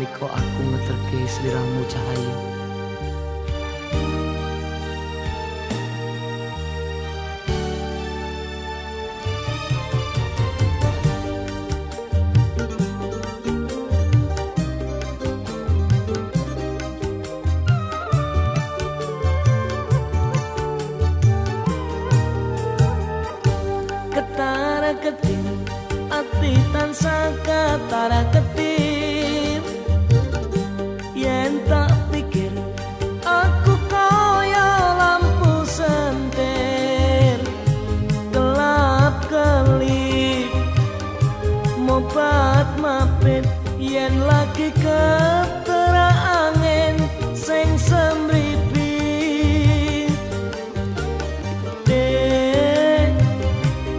nalika aku ngeterke sliramu cahaya. Ketara ketir ati tansah ketara ketir yen lagi ketera angin sing semripi. Dek,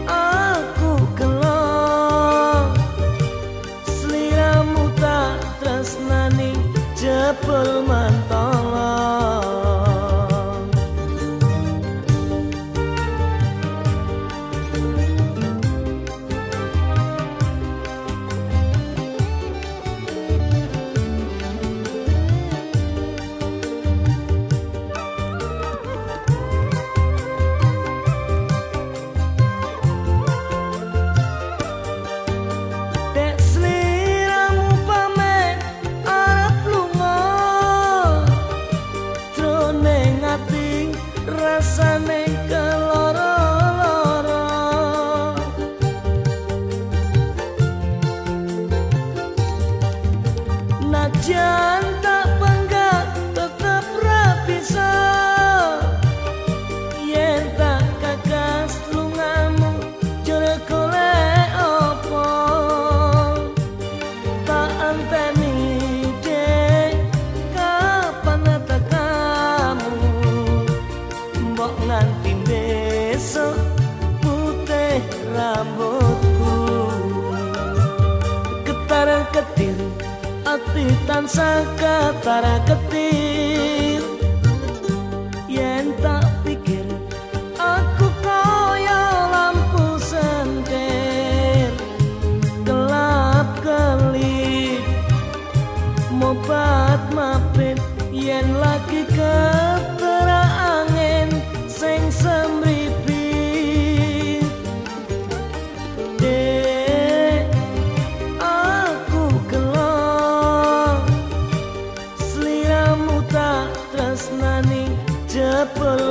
aku kelong Seliramu tak tresnani jebel mantolong nganti besok putih rambutku. Ketara ketir ati tansah ketara ketir jebel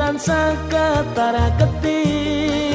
tansah katara ketik